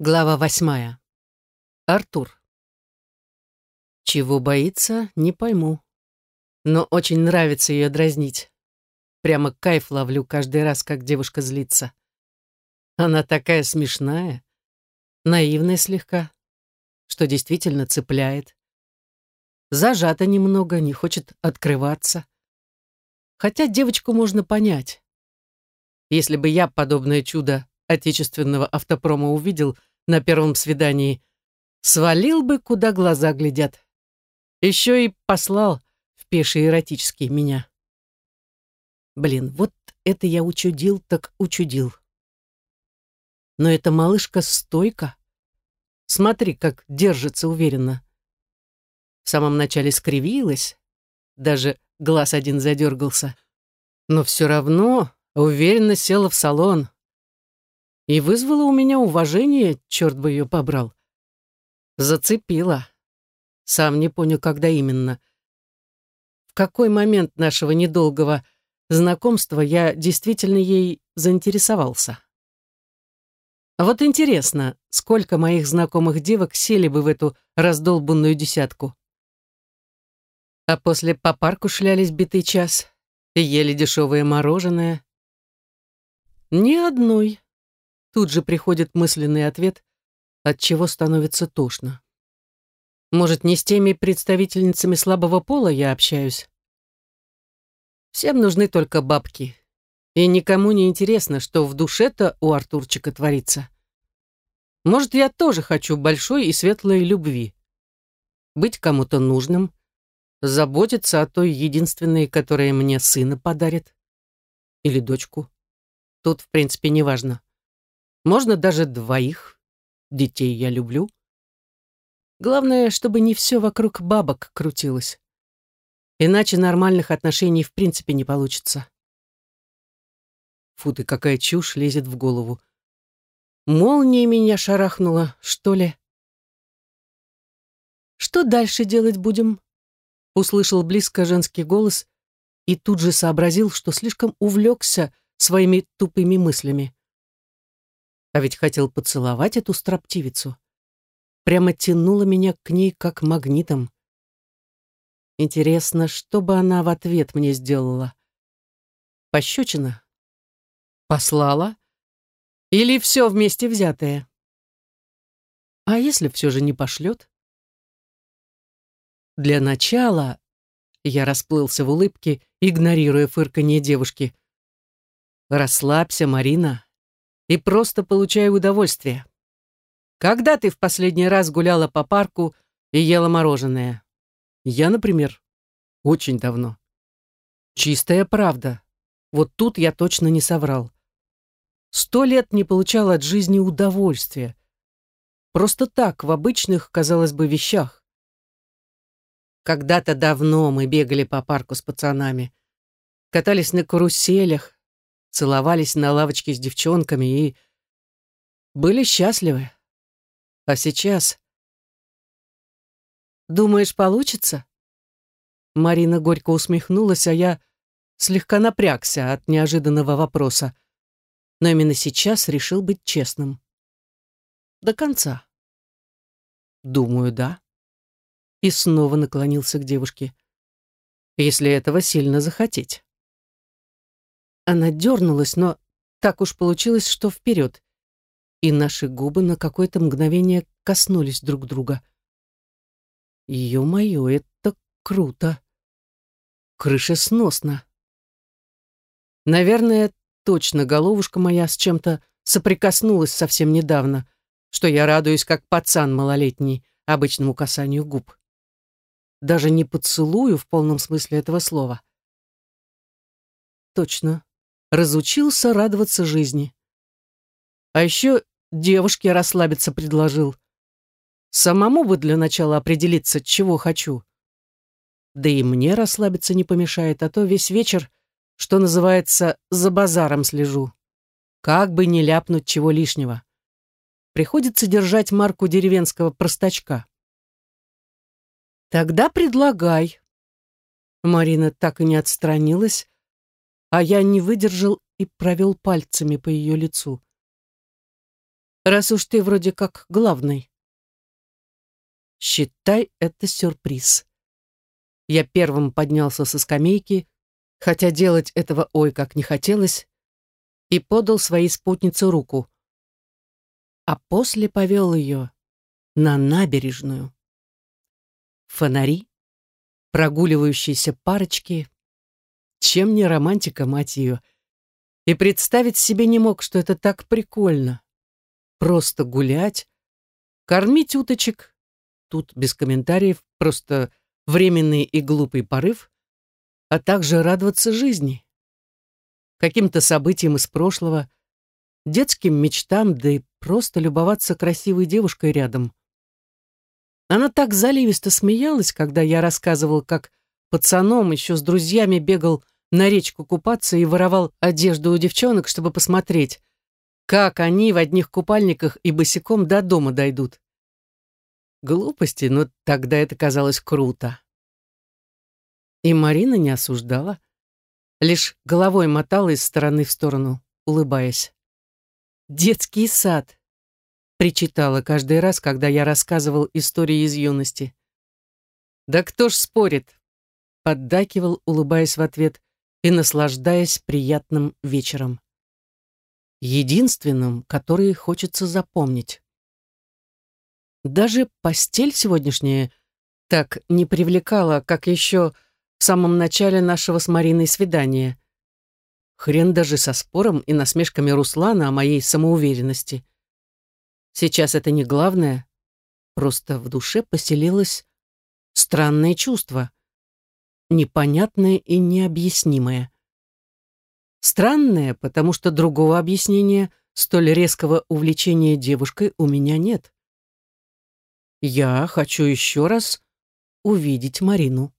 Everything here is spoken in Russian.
Глава восьмая. Артур. Чего боится, не пойму. Но очень нравится ее дразнить. Прямо кайф ловлю каждый раз, как девушка злится. Она такая смешная, наивная слегка, что действительно цепляет. Зажата немного, не хочет открываться. Хотя девочку можно понять. Если бы я подобное чудо отечественного автопрома увидел — на первом свидании, свалил бы, куда глаза глядят. Еще и послал в пеший эротический меня. Блин, вот это я учудил, так учудил. Но эта малышка стойка. Смотри, как держится уверенно. В самом начале скривилась, даже глаз один задергался. Но все равно уверенно села в салон, и вызвала у меня уважение, черт бы ее побрал. Зацепила. Сам не понял, когда именно. В какой момент нашего недолгого знакомства я действительно ей заинтересовался. А вот интересно, сколько моих знакомых девок сели бы в эту раздолбанную десятку. А после по парку шлялись битый час и ели дешевое мороженое. Ни одной. Тут же приходит мысленный ответ, от чего становится тошно. Может, не с теми представительницами слабого пола я общаюсь? Всем нужны только бабки. И никому не интересно, что в душе-то у Артурчика творится. Может, я тоже хочу большой и светлой любви. Быть кому-то нужным, заботиться о той единственной, которая мне сына подарит. Или дочку. Тут, в принципе, неважно. Можно даже двоих. Детей я люблю. Главное, чтобы не все вокруг бабок крутилось. Иначе нормальных отношений в принципе не получится. Фу ты, какая чушь лезет в голову. Молния меня шарахнула, что ли? «Что дальше делать будем?» Услышал близко женский голос и тут же сообразил, что слишком увлекся своими тупыми мыслями. А ведь хотел поцеловать эту строптивицу. Прямо тянуло меня к ней как магнитом. Интересно, что бы она в ответ мне сделала? Пощечина? Послала? Или все вместе взятое? А если все же не пошлет? Для начала я расплылся в улыбке, игнорируя фырканье девушки. «Расслабься, Марина и просто получаю удовольствие. Когда ты в последний раз гуляла по парку и ела мороженое? Я, например, очень давно. Чистая правда. Вот тут я точно не соврал. Сто лет не получал от жизни удовольствия. Просто так, в обычных, казалось бы, вещах. Когда-то давно мы бегали по парку с пацанами, катались на каруселях, целовались на лавочке с девчонками и были счастливы. А сейчас... «Думаешь, получится?» Марина горько усмехнулась, а я слегка напрягся от неожиданного вопроса. Но именно сейчас решил быть честным. До конца. Думаю, да. И снова наклонился к девушке. Если этого сильно захотеть. Она дернулась, но так уж получилось, что вперед. И наши губы на какое-то мгновение коснулись друг друга. Ё-моё, это круто. Крыша сносна. Наверное, точно головушка моя с чем-то соприкоснулась совсем недавно, что я радуюсь, как пацан малолетний, обычному касанию губ. Даже не поцелую в полном смысле этого слова. Точно, разучился радоваться жизни. А еще девушке расслабиться предложил. Самому бы для начала определиться, чего хочу. Да и мне расслабиться не помешает, а то весь вечер, что называется, за базаром слежу. Как бы не ляпнуть чего лишнего. Приходится держать марку деревенского простачка. Тогда предлагай. Марина так и не отстранилась, а я не выдержал и провел пальцами по ее лицу. раз уж ты вроде как главный. Считай это сюрприз. Я первым поднялся со скамейки, хотя делать этого ой как не хотелось, и подал своей спутнице руку. А после повел ее на набережную. Фонари, прогуливающиеся парочки. Чем не романтика, мать ее. И представить себе не мог, что это так прикольно. Просто гулять, кормить уточек. Тут без комментариев, просто временный и глупый порыв, а также радоваться жизни. Каким-то событиям из прошлого, детским мечтам, да и просто любоваться красивой девушкой рядом. Она так заливисто смеялась, когда я рассказывал, как пацаном еще с друзьями бегал на речку купаться и воровал одежду у девчонок, чтобы посмотреть, как они в одних купальниках и босиком до дома дойдут. Глупости, но тогда это казалось круто. И Марина не осуждала, лишь головой мотала из стороны в сторону, улыбаясь. «Детский сад», причитала каждый раз, когда я рассказывал истории из юности. «Да кто ж спорит?» Поддакивал, улыбаясь в ответ и наслаждаясь приятным вечером. Единственным, который хочется запомнить. Даже постель сегодняшняя так не привлекала, как еще в самом начале нашего с Мариной свидания. Хрен даже со спором и насмешками Руслана о моей самоуверенности. Сейчас это не главное. Просто в душе поселилось странное чувство. Непонятное и необъяснимое. Странное, потому что другого объяснения столь резкого увлечения девушкой у меня нет. Я хочу еще раз увидеть Марину.